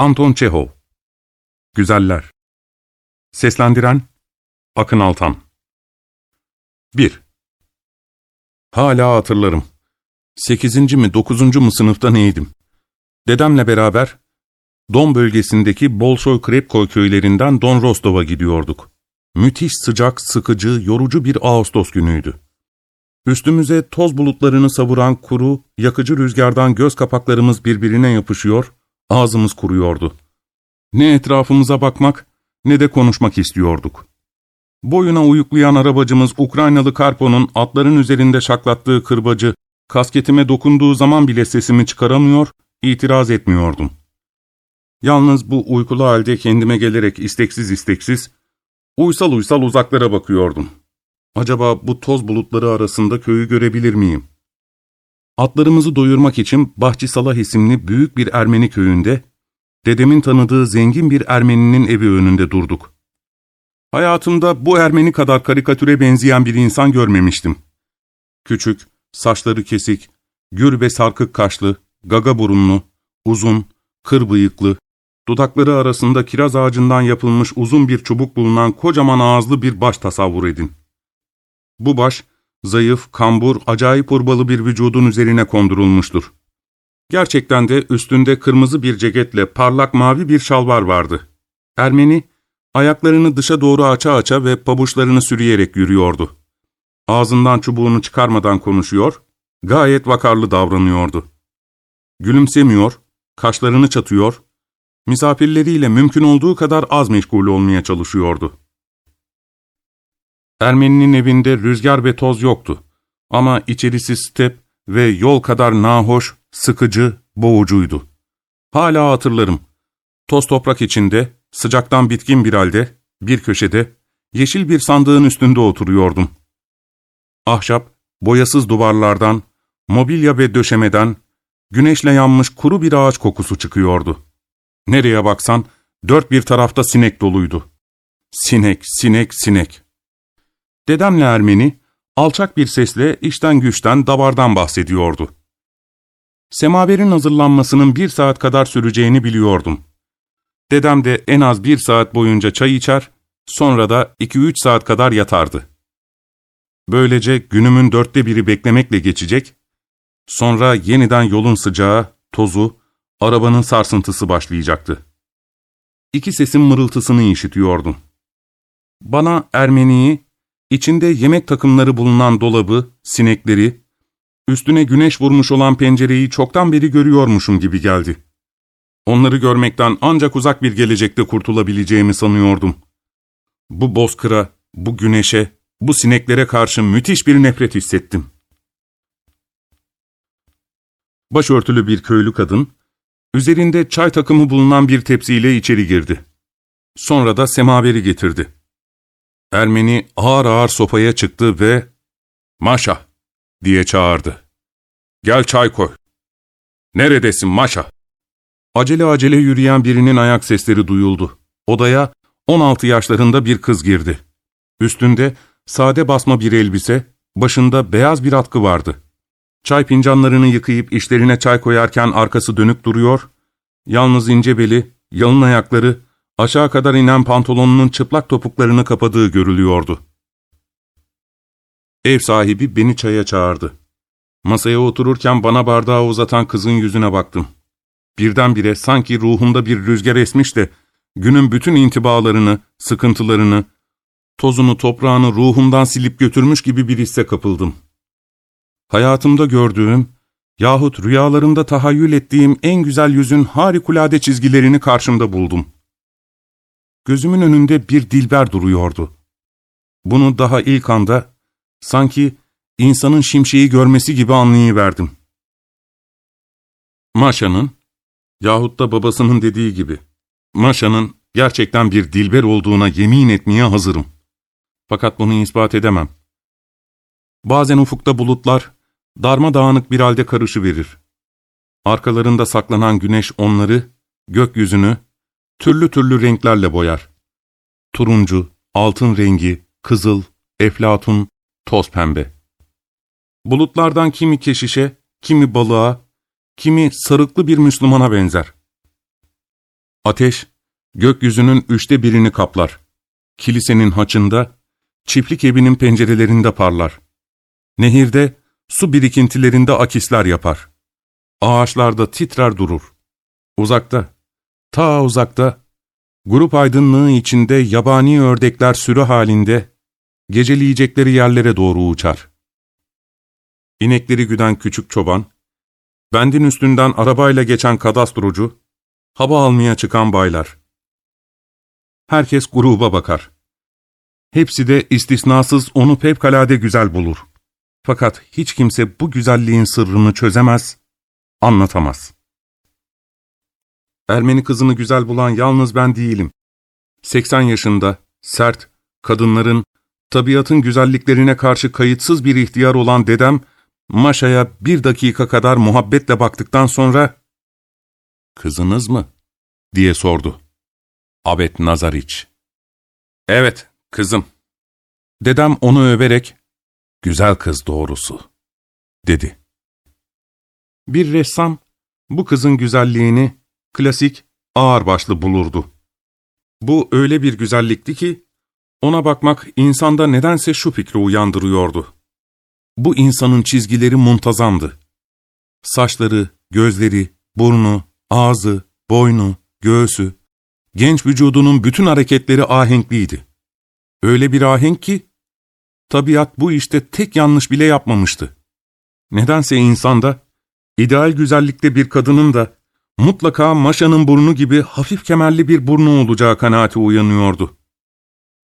Anton Çehov Güzeller Seslendiren Akın Altan 1. Hala hatırlarım. Sekizinci mi dokuzuncu mu sınıfta neydim? Dedemle beraber Don bölgesindeki Bolşoy Krepkoy köylerinden Don Rostov'a gidiyorduk. Müthiş sıcak, sıkıcı, yorucu bir Ağustos günüydü. Üstümüze toz bulutlarını savuran kuru, yakıcı rüzgardan göz kapaklarımız birbirine yapışıyor, ağzımız kuruyordu. Ne etrafımıza bakmak, ne de konuşmak istiyorduk. Boyuna uyuklayan arabacımız Ukraynalı Karpo'nun atların üzerinde şaklattığı kırbacı, kasketime dokunduğu zaman bile sesimi çıkaramıyor, itiraz etmiyordum. Yalnız bu uykulu halde kendime gelerek isteksiz isteksiz, uysal uysal uzaklara bakıyordum. Acaba bu toz bulutları arasında köyü görebilir miyim? Atlarımızı doyurmak için Bahçısalah isimli büyük bir Ermeni köyünde, dedemin tanıdığı zengin bir Ermeninin evi önünde durduk. Hayatımda bu Ermeni kadar karikatüre benzeyen bir insan görmemiştim. Küçük, saçları kesik, gür ve sarkık kaşlı, gaga burunlu, uzun, kır bıyıklı, dudakları arasında kiraz ağacından yapılmış uzun bir çubuk bulunan kocaman ağızlı bir baş tasavvur edin. Bu baş, zayıf, kambur, acayip urbalı bir vücudun üzerine kondurulmuştur. Gerçekten de üstünde kırmızı bir ceketle parlak mavi bir şalvar vardı. Ermeni, ayaklarını dışa doğru aça aça ve pabuçlarını sürüyerek yürüyordu. Ağzından çubuğunu çıkarmadan konuşuyor, gayet vakarlı davranıyordu. Gülümsemiyor, kaşlarını çatıyor, misafirleriyle mümkün olduğu kadar az meşgul olmaya çalışıyordu. Ermeninin evinde rüzgar ve toz yoktu. Ama içerisi step ve yol kadar nahoş, sıkıcı, boğucuydu. Hala hatırlarım. Toz toprak içinde, sıcaktan bitkin bir halde, bir köşede, yeşil bir sandığın üstünde oturuyordum. Ahşap, boyasız duvarlardan, mobilya ve döşemeden, güneşle yanmış kuru bir ağaç kokusu çıkıyordu. Nereye baksan, dört bir tarafta sinek doluydu. Sinek, sinek, sinek. Dedemle Ermeni, alçak bir sesle işten güçten, davardan bahsediyordu. Semaverin hazırlanmasının bir saat kadar süreceğini biliyordum. Dedem de en az bir saat boyunca çay içer, sonra da iki üç saat kadar yatardı. Böylece günümün dörtte biri beklemekle geçecek, sonra yeniden yolun sıcağı, tozu, arabanın sarsıntısı başlayacaktı. İki sesin mırıltısını işitiyordum. Bana Ermeni'yi, içinde yemek takımları bulunan dolabı, sinekleri, üstüne güneş vurmuş olan pencereyi çoktan beri görüyormuşum gibi geldi. Onları görmekten ancak uzak bir gelecekte kurtulabileceğimi sanıyordum. Bu bozkıra, bu güneşe, bu sineklere karşı müthiş bir nefret hissettim. Başörtülü bir köylü kadın, üzerinde çay takımı bulunan bir tepsiyle içeri girdi. Sonra da semaveri getirdi. Ermeni ağır ağır sofaya çıktı ve ''Maşa'' diye çağırdı. ''Gel çay koy.'' ''Neredesin Maşa?'' Acele acele yürüyen birinin ayak sesleri duyuldu. Odaya 16 yaşlarında bir kız girdi. Üstünde sade basma bir elbise, başında beyaz bir atkı vardı. Çay fincanlarını yıkayıp işlerine çay koyarken arkası dönük duruyor, yalnız ince beli, yalın ayakları, aşağı kadar inen pantolonunun çıplak topuklarını kapadığı görülüyordu. Ev sahibi beni çaya çağırdı. Masaya otururken bana bardağı uzatan kızın yüzüne baktım. Birdenbire sanki ruhumda bir rüzgar esmiş de, günün bütün intibalarını, sıkıntılarını, tozunu, toprağını ruhumdan silip götürmüş gibi bir hisse kapıldım. Hayatımda gördüğüm yahut rüyalarımda tahayyül ettiğim en güzel yüzün harikulade çizgilerini karşımda buldum. Gözümün önünde bir dilber duruyordu. Bunu daha ilk anda sanki insanın şimşeği görmesi gibi anlayıverdim. Maşa'nın yahut da babasının dediği gibi Maşa'nın gerçekten bir dilber olduğuna yemin etmeye hazırım. Fakat bunu ispat edemem. Bazen ufukta bulutlar darmadağınık bir halde karışıverir. Arkalarında saklanan güneş onları, gökyüzünü, türlü türlü renklerle boyar. Turuncu, altın rengi, kızıl, eflatun, toz pembe. Bulutlardan kimi keşişe, kimi balığa, kimi sarıklı bir Müslümana benzer. Ateş, gökyüzünün üçte birini kaplar. Kilisenin haçında, çiftlik evinin pencerelerinde parlar. Nehirde, su birikintilerinde akisler yapar. Ağaçlarda titrer durur. Uzakta, ta uzakta, grup aydınlığı içinde yabani ördekler sürü halinde, geceleyecekleri yerlere doğru uçar. İnekleri güden küçük çoban, bendin üstünden arabayla geçen kadastrocu, hava almaya çıkan baylar. Herkes gruba bakar. Hepsi de istisnasız onu fevkalade güzel bulur. Fakat hiç kimse bu güzelliğin sırrını çözemez, anlatamaz. Ermeni kızını güzel bulan yalnız ben değilim. 80 yaşında, sert, kadınların, tabiatın güzelliklerine karşı kayıtsız bir ihtiyar olan dedem, Maşa'ya bir dakika kadar muhabbetle baktıktan sonra, ''Kızınız mı?'' diye sordu. Abet Nazariç. ''Evet, kızım.'' Dedem onu överek, ''Güzel kız doğrusu.'' dedi. Bir ressam, bu kızın güzelliğini klasik, ağırbaşlı bulurdu. Bu öyle bir güzellikti ki, ona bakmak insanda nedense şu fikri uyandırıyordu. Bu insanın çizgileri muntazamdı. Saçları, gözleri, burnu, ağzı, boynu, göğsü, genç vücudunun bütün hareketleri ahenkliydi. Öyle bir ahenk ki, tabiat bu işte tek yanlış bile yapmamıştı. Nedense insanda, ideal güzellikte bir kadının da, mutlaka Maşa'nın burnu gibi hafif kemerli bir burnu olacağı kanaati uyanıyordu.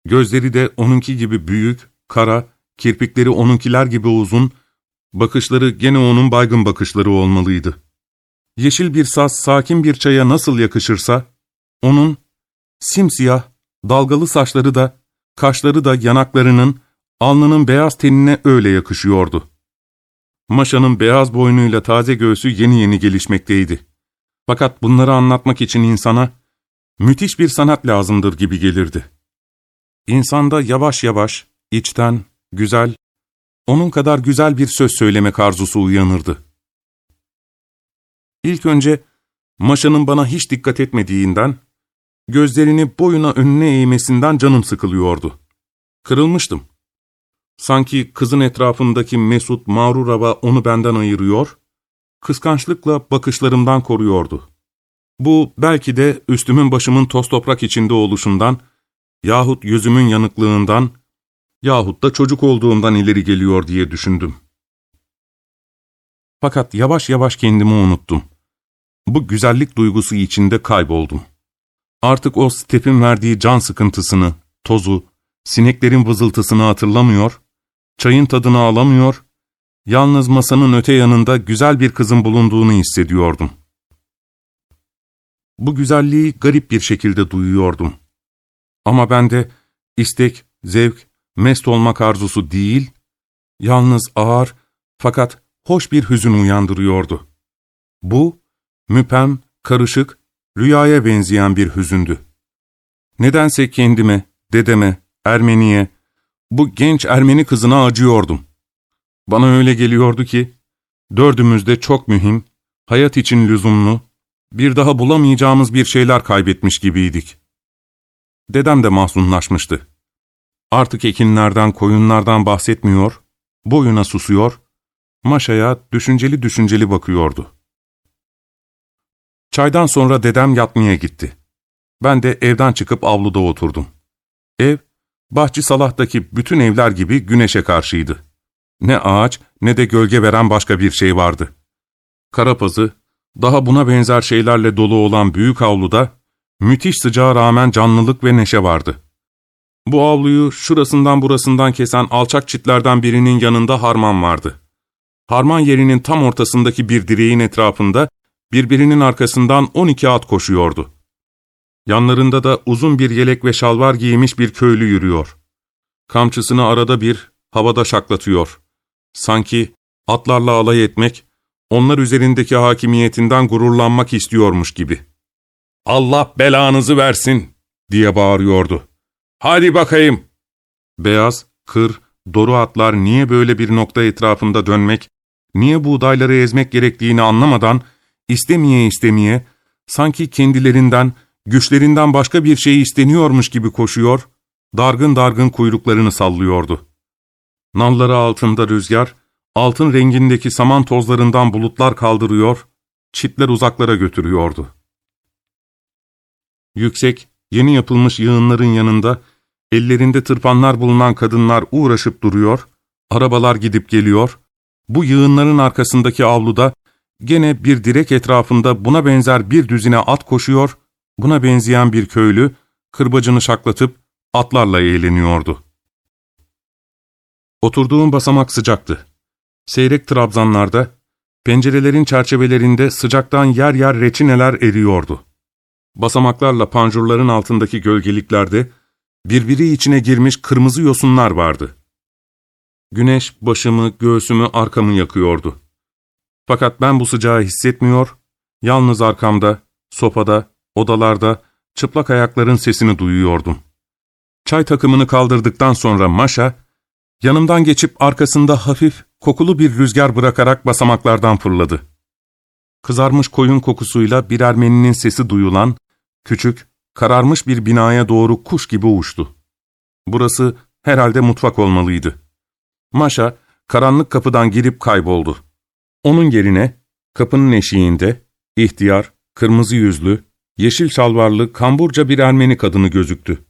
Gözleri de onunki gibi büyük, kara, kirpikleri onunkiler gibi uzun, bakışları gene onun baygın bakışları olmalıydı. Yeşil bir saz sakin bir çaya nasıl yakışırsa, onun simsiyah, dalgalı saçları da, kaşları da yanaklarının, alnının beyaz tenine öyle yakışıyordu. Maşa'nın beyaz boynuyla taze göğsü yeni yeni gelişmekteydi. Fakat bunları anlatmak için insana müthiş bir sanat lazımdır gibi gelirdi. İnsanda yavaş yavaş, içten, güzel, onun kadar güzel bir söz söylemek arzusu uyanırdı. İlk önce Maşa'nın bana hiç dikkat etmediğinden, gözlerini boyuna önüne eğmesinden canım sıkılıyordu. Kırılmıştım. Sanki kızın etrafındaki mesut, mağrur hava onu benden ayırıyor, kıskançlıkla bakışlarımdan koruyordu. Bu belki de üstümün başımın toz toprak içinde oluşundan yahut yüzümün yanıklığından yahut da çocuk olduğumdan ileri geliyor diye düşündüm. Fakat yavaş yavaş kendimi unuttum. Bu güzellik duygusu içinde kayboldum. Artık o stepin verdiği can sıkıntısını, tozu, sineklerin vızıltısını hatırlamıyor, çayın tadını alamıyor, yalnız masanın öte yanında güzel bir kızın bulunduğunu hissediyordum. Bu güzelliği garip bir şekilde duyuyordum. Ama bende istek, zevk, mest olmak arzusu değil, yalnız ağır fakat hoş bir hüzün uyandırıyordu. Bu, müpem, karışık, rüyaya benzeyen bir hüzündü. Nedense kendime, dedeme, Ermeniye, bu genç Ermeni kızına acıyordum. Bana öyle geliyordu ki, dördümüz de çok mühim, hayat için lüzumlu, bir daha bulamayacağımız bir şeyler kaybetmiş gibiydik. Dedem de mahzunlaşmıştı. Artık ekinlerden, koyunlardan bahsetmiyor, boyuna susuyor, Maşa'ya düşünceli düşünceli bakıyordu. Çaydan sonra dedem yatmaya gitti. Ben de evden çıkıp avluda oturdum. Ev, Bahçı Salah'taki bütün evler gibi güneşe karşıydı. Ne ağaç ne de gölge veren başka bir şey vardı. Karapazı, daha buna benzer şeylerle dolu olan büyük avluda, müthiş sıcağa rağmen canlılık ve neşe vardı. Bu avluyu şurasından burasından kesen alçak çitlerden birinin yanında harman vardı. Harman yerinin tam ortasındaki bir direğin etrafında birbirinin arkasından on iki at koşuyordu. Yanlarında da uzun bir yelek ve şalvar giymiş bir köylü yürüyor. Kamçısını arada bir havada şaklatıyor. Sanki atlarla alay etmek, onlar üzerindeki hakimiyetinden gururlanmak istiyormuş gibi. ''Allah belanızı versin!'' diye bağırıyordu. ''Hadi bakayım!'' Beyaz, kır, doru atlar niye böyle bir nokta etrafında dönmek, niye buğdayları ezmek gerektiğini anlamadan, istemeye istemeye, sanki kendilerinden, güçlerinden başka bir şey isteniyormuş gibi koşuyor, dargın dargın kuyruklarını sallıyordu. Nalları altında rüzgar, altın rengindeki saman tozlarından bulutlar kaldırıyor, çitler uzaklara götürüyordu. Yüksek, yeni yapılmış yığınların yanında, ellerinde tırpanlar bulunan kadınlar uğraşıp duruyor, arabalar gidip geliyor, bu yığınların arkasındaki avluda, gene bir direk etrafında buna benzer bir düzine at koşuyor, buna benzeyen bir köylü, kırbacını şaklatıp atlarla eğleniyordu. Oturduğum basamak sıcaktı. Seyrek trabzanlarda, pencerelerin çerçevelerinde sıcaktan yer yer reçineler eriyordu. Basamaklarla panjurların altındaki gölgeliklerde, birbiri içine girmiş kırmızı yosunlar vardı. Güneş başımı, göğsümü, arkamı yakıyordu. Fakat ben bu sıcağı hissetmiyor, yalnız arkamda, sopada, odalarda, çıplak ayakların sesini duyuyordum. Çay takımını kaldırdıktan sonra Maşa, yanımdan geçip arkasında hafif, kokulu bir rüzgar bırakarak basamaklardan fırladı. Kızarmış koyun kokusuyla bir Ermeninin sesi duyulan, küçük, kararmış bir binaya doğru kuş gibi uçtu. Burası herhalde mutfak olmalıydı. Maşa, karanlık kapıdan girip kayboldu. Onun yerine, kapının eşiğinde, ihtiyar, kırmızı yüzlü, yeşil şalvarlı, kamburca bir Ermeni kadını gözüktü.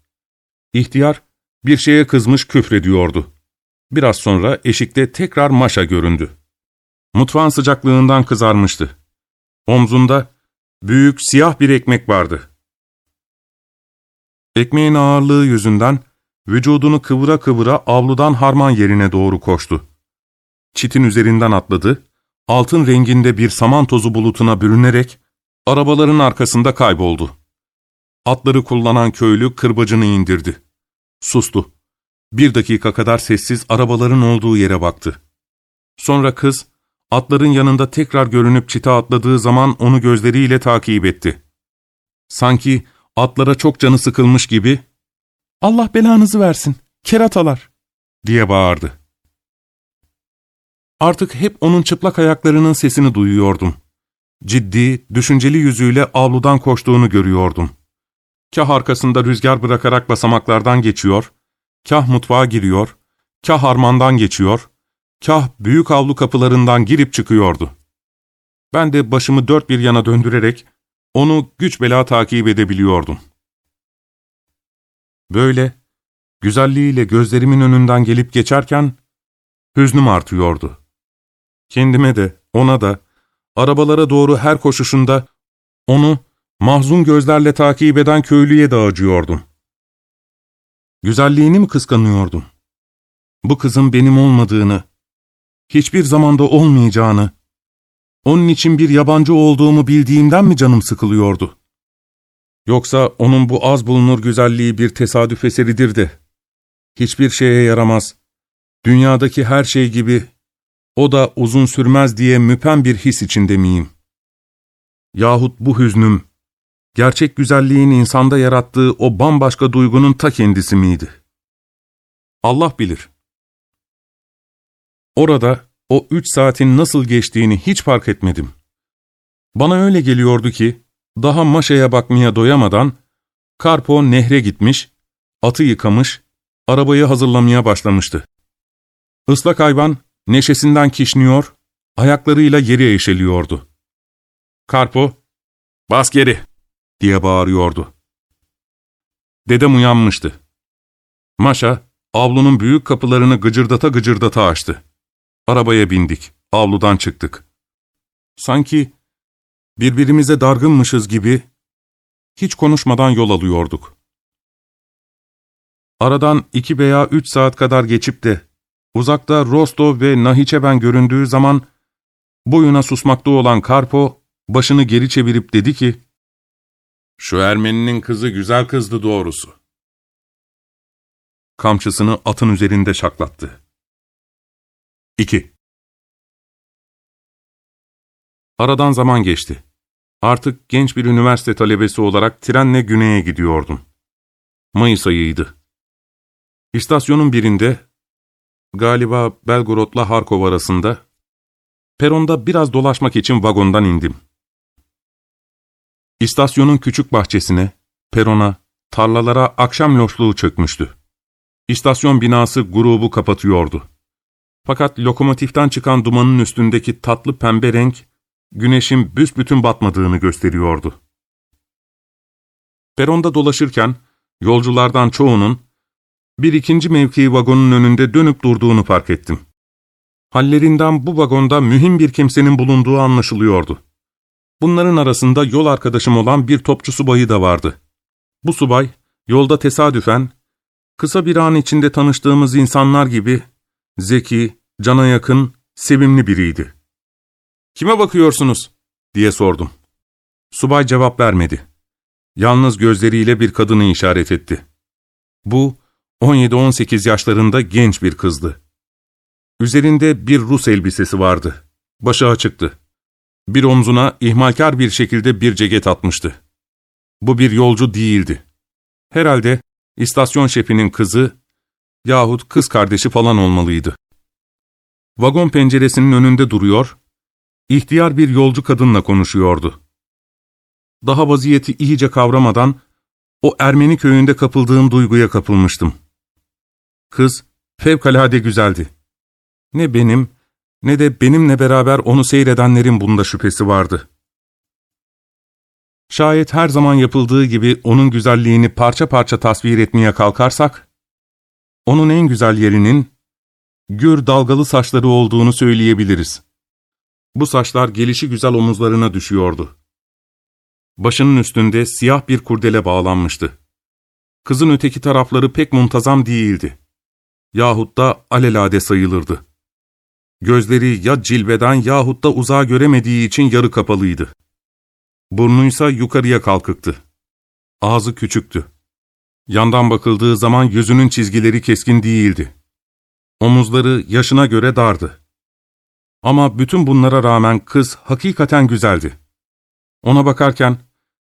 İhtiyar, bir şeye kızmış küfrediyordu. Biraz sonra eşikte tekrar Maşa göründü. Mutfağın sıcaklığından kızarmıştı. Omzunda büyük siyah bir ekmek vardı. Ekmeğin ağırlığı yüzünden vücudunu kıvıra kıvıra avludan harman yerine doğru koştu. Çitin üzerinden atladı, altın renginde bir saman tozu bulutuna bürünerek arabaların arkasında kayboldu. Atları kullanan köylü kırbacını indirdi. Sustu. Bir dakika kadar sessiz arabaların olduğu yere baktı. Sonra kız, atların yanında tekrar görünüp çita atladığı zaman onu gözleriyle takip etti. Sanki atlara çok canı sıkılmış gibi, ''Allah belanızı versin, keratalar!'' diye bağırdı. Artık hep onun çıplak ayaklarının sesini duyuyordum. Ciddi, düşünceli yüzüyle avludan koştuğunu görüyordum. Kah arkasında rüzgar bırakarak basamaklardan geçiyor, kah mutfağa giriyor, kah harmandan geçiyor, kah büyük avlu kapılarından girip çıkıyordu. Ben de başımı dört bir yana döndürerek onu güç bela takip edebiliyordum. Böyle, güzelliğiyle gözlerimin önünden gelip geçerken, hüznüm artıyordu. Kendime de, ona da, arabalara doğru her koşuşunda, onu mahzun gözlerle takip eden köylüye de acıyordum. Güzelliğini mi kıskanıyordum? Bu kızın benim olmadığını, hiçbir zamanda olmayacağını, onun için bir yabancı olduğumu bildiğimden mi canım sıkılıyordu? Yoksa onun bu az bulunur güzelliği bir tesadüf eseridir de, hiçbir şeye yaramaz, dünyadaki her şey gibi, o da uzun sürmez diye müpen bir his içinde miyim? Yahut bu hüznüm, gerçek güzelliğin insanda yarattığı o bambaşka duygunun ta kendisi miydi? Allah bilir. Orada o üç saatin nasıl geçtiğini hiç fark etmedim. Bana öyle geliyordu ki, daha maşaya bakmaya doyamadan, Karpo nehre gitmiş, atı yıkamış, arabayı hazırlamaya başlamıştı. Islak hayvan neşesinden kişniyor, ayaklarıyla yeri eşeliyordu. Karpo, ''Bas geri!'' Diye bağırıyordu. Dedem uyanmıştı. Maşa, avlunun büyük kapılarını gıcırdata gıcırdata açtı. Arabaya bindik, avludan çıktık. Sanki birbirimize dargınmışız gibi hiç konuşmadan yol alıyorduk. Aradan iki veya üç saat kadar geçip de uzakta Rostov ve Nahiçeven göründüğü zaman boyuna susmakta olan Karpo başını geri çevirip dedi ki, ''Şu Ermeninin kızı güzel kızdı doğrusu.'' Kamçısını atın üzerinde şaklattı. 2. Aradan zaman geçti. Artık genç bir üniversite talebesi olarak trenle güneye gidiyordum. Mayıs ayıydı. İstasyonun birinde, galiba Belgorod'la Harkov arasında, peronda biraz dolaşmak için vagondan indim. İstasyonun küçük bahçesine, perona, tarlalara akşam loşluğu çökmüştü. İstasyon binası grubu kapatıyordu. Fakat lokomotiften çıkan dumanın üstündeki tatlı pembe renk, güneşin büsbütün batmadığını gösteriyordu. Peronda dolaşırken, yolculardan çoğunun, bir ikinci mevkii vagonun önünde dönüp durduğunu fark ettim. Hallerinden bu vagonda mühim bir kimsenin bulunduğu anlaşılıyordu. Bunların arasında yol arkadaşım olan bir topçu subayı da vardı. Bu subay, yolda tesadüfen, kısa bir an içinde tanıştığımız insanlar gibi, zeki, cana yakın, sevimli biriydi. ''Kime bakıyorsunuz?'' diye sordum. Subay cevap vermedi. Yalnız gözleriyle bir kadını işaret etti. Bu, 17-18 yaşlarında genç bir kızdı. Üzerinde bir Rus elbisesi vardı. Başı açıktı. Bir omzuna ihmalkar bir şekilde bir ceket atmıştı. Bu bir yolcu değildi. Herhalde istasyon şefinin kızı yahut kız kardeşi falan olmalıydı. Vagon penceresinin önünde duruyor, ihtiyar bir yolcu kadınla konuşuyordu. Daha vaziyeti iyice kavramadan o Ermeni köyünde kapıldığım duyguya kapılmıştım. Kız fevkalade güzeldi. Ne benim ne de benimle beraber onu seyredenlerin bunda şüphesi vardı. Şayet her zaman yapıldığı gibi onun güzelliğini parça parça tasvir etmeye kalkarsak, onun en güzel yerinin gür dalgalı saçları olduğunu söyleyebiliriz. Bu saçlar gelişi güzel omuzlarına düşüyordu. Başının üstünde siyah bir kurdele bağlanmıştı. Kızın öteki tarafları pek muntazam değildi. Yahut da alelade sayılırdı. Gözleri ya cilveden yahut da uzağa göremediği için yarı kapalıydı. Burnuysa yukarıya kalkıktı. Ağzı küçüktü. Yandan bakıldığı zaman yüzünün çizgileri keskin değildi. Omuzları yaşına göre dardı. Ama bütün bunlara rağmen kız hakikaten güzeldi. Ona bakarken,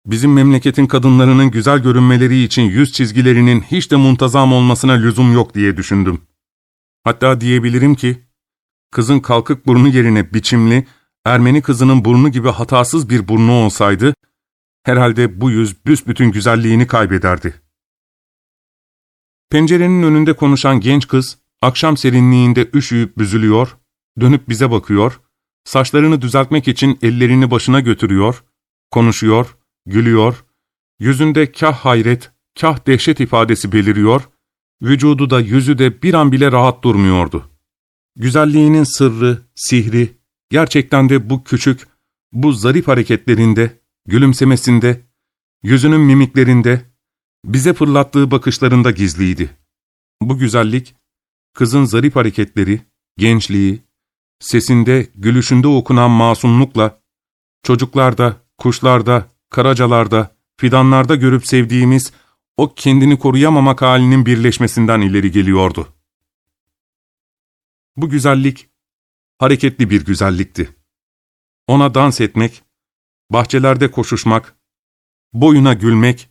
bizim memleketin kadınlarının güzel görünmeleri için yüz çizgilerinin hiç de muntazam olmasına lüzum yok diye düşündüm. Hatta diyebilirim ki, kızın kalkık burnu yerine biçimli, Ermeni kızının burnu gibi hatasız bir burnu olsaydı, herhalde bu yüz büsbütün güzelliğini kaybederdi. Pencerenin önünde konuşan genç kız, akşam serinliğinde üşüyüp büzülüyor, dönüp bize bakıyor, saçlarını düzeltmek için ellerini başına götürüyor, konuşuyor, gülüyor, yüzünde kah hayret, kah dehşet ifadesi beliriyor, vücudu da yüzü de bir an bile rahat durmuyordu. Güzelliğinin sırrı, sihri, gerçekten de bu küçük, bu zarif hareketlerinde, gülümsemesinde, yüzünün mimiklerinde, bize fırlattığı bakışlarında gizliydi. Bu güzellik, kızın zarif hareketleri, gençliği, sesinde, gülüşünde okunan masumlukla, çocuklarda, kuşlarda, karacalarda, fidanlarda görüp sevdiğimiz o kendini koruyamamak halinin birleşmesinden ileri geliyordu. Bu güzellik, hareketli bir güzellikti. Ona dans etmek, bahçelerde koşuşmak, boyuna gülmek,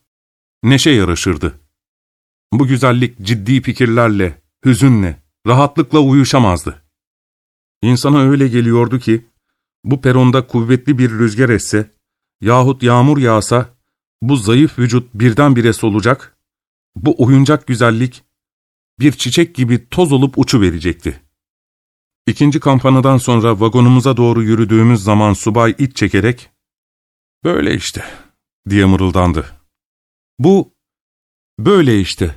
neşe yaraşırdı. Bu güzellik ciddi fikirlerle, hüzünle, rahatlıkla uyuşamazdı. İnsana öyle geliyordu ki, bu peronda kuvvetli bir rüzgar esse, yahut yağmur yağsa, bu zayıf vücut birdenbire solacak, bu oyuncak güzellik, bir çiçek gibi toz olup uçu verecekti. İkinci kampanadan sonra vagonumuza doğru yürüdüğümüz zaman subay iç çekerek, ''Böyle işte.'' diye mırıldandı. Bu, böyle işte.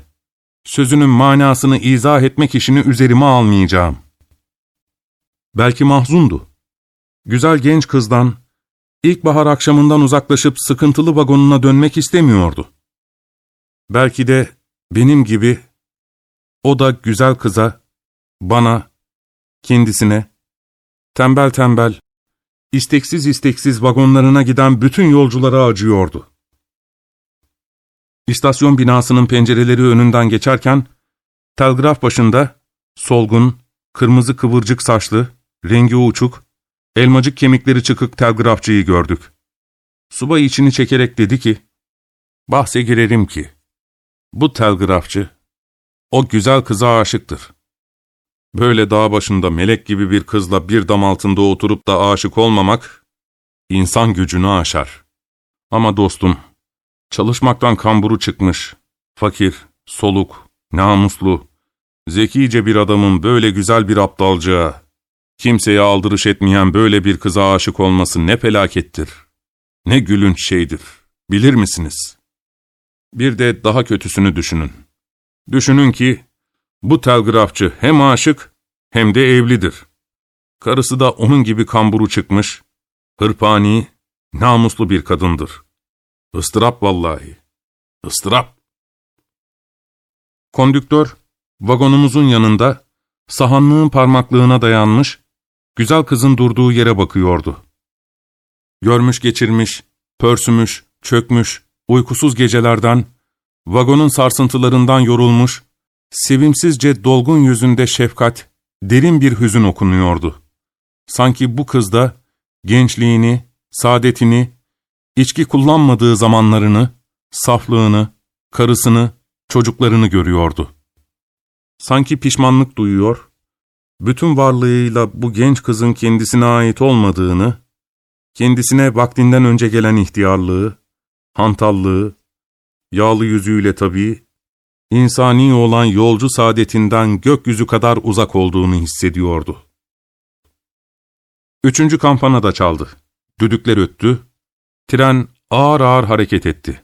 Sözünün manasını izah etmek işini üzerime almayacağım. Belki mahzundu. Güzel genç kızdan, ilkbahar akşamından uzaklaşıp sıkıntılı vagonuna dönmek istemiyordu. Belki de benim gibi o da güzel kıza, bana, kendisine, tembel tembel, isteksiz isteksiz vagonlarına giden bütün yolculara acıyordu. İstasyon binasının pencereleri önünden geçerken, telgraf başında, solgun, kırmızı kıvırcık saçlı, rengi uçuk, elmacık kemikleri çıkık telgrafçıyı gördük. Subay içini çekerek dedi ki, bahse girerim ki, bu telgrafçı, o güzel kıza aşıktır. Böyle dağ başında melek gibi bir kızla bir dam altında oturup da aşık olmamak, insan gücünü aşar. Ama dostum, Çalışmaktan kamburu çıkmış, fakir, soluk, namuslu, zekice bir adamın böyle güzel bir aptalcığa, kimseye aldırış etmeyen böyle bir kıza aşık olması ne felakettir, ne gülünç şeydir, bilir misiniz? Bir de daha kötüsünü düşünün. Düşünün ki, bu telgrafçı hem aşık hem de evlidir. Karısı da onun gibi kamburu çıkmış, hırpani, namuslu bir kadındır. Istırap vallahi, ıstırap. Kondüktör, vagonumuzun yanında, sahanlığın parmaklığına dayanmış, güzel kızın durduğu yere bakıyordu. Görmüş geçirmiş, pörsümüş, çökmüş, uykusuz gecelerden, vagonun sarsıntılarından yorulmuş, sevimsizce dolgun yüzünde şefkat, derin bir hüzün okunuyordu. Sanki bu kızda gençliğini, saadetini, içki kullanmadığı zamanlarını, saflığını, karısını, çocuklarını görüyordu. Sanki pişmanlık duyuyor, bütün varlığıyla bu genç kızın kendisine ait olmadığını, kendisine vaktinden önce gelen ihtiyarlığı, hantallığı, yağlı yüzüyle tabii, insani olan yolcu saadetinden gökyüzü kadar uzak olduğunu hissediyordu. Üçüncü kampana da çaldı. Düdükler öttü. Tren ağır ağır hareket etti.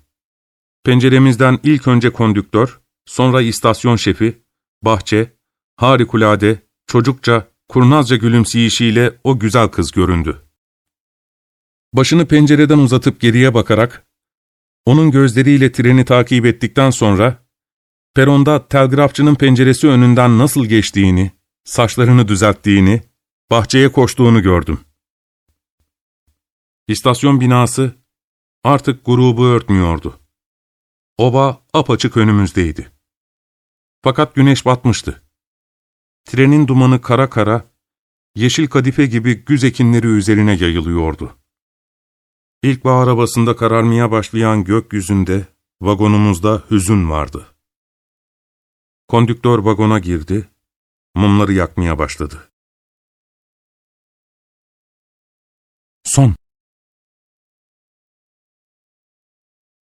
Penceremizden ilk önce kondüktör, sonra istasyon şefi, bahçe, harikulade, çocukça, kurnazca gülümseyişiyle o güzel kız göründü. Başını pencereden uzatıp geriye bakarak, onun gözleriyle treni takip ettikten sonra, peronda telgrafçının penceresi önünden nasıl geçtiğini, saçlarını düzelttiğini, bahçeye koştuğunu gördüm. İstasyon binası artık grubu örtmüyordu. Oba apaçık önümüzdeydi. Fakat güneş batmıştı. Trenin dumanı kara kara, yeşil kadife gibi güz ekinleri üzerine yayılıyordu. İlkbahar havasında kararmaya başlayan gökyüzünde, vagonumuzda hüzün vardı. Kondüktör vagona girdi, mumları yakmaya başladı. Son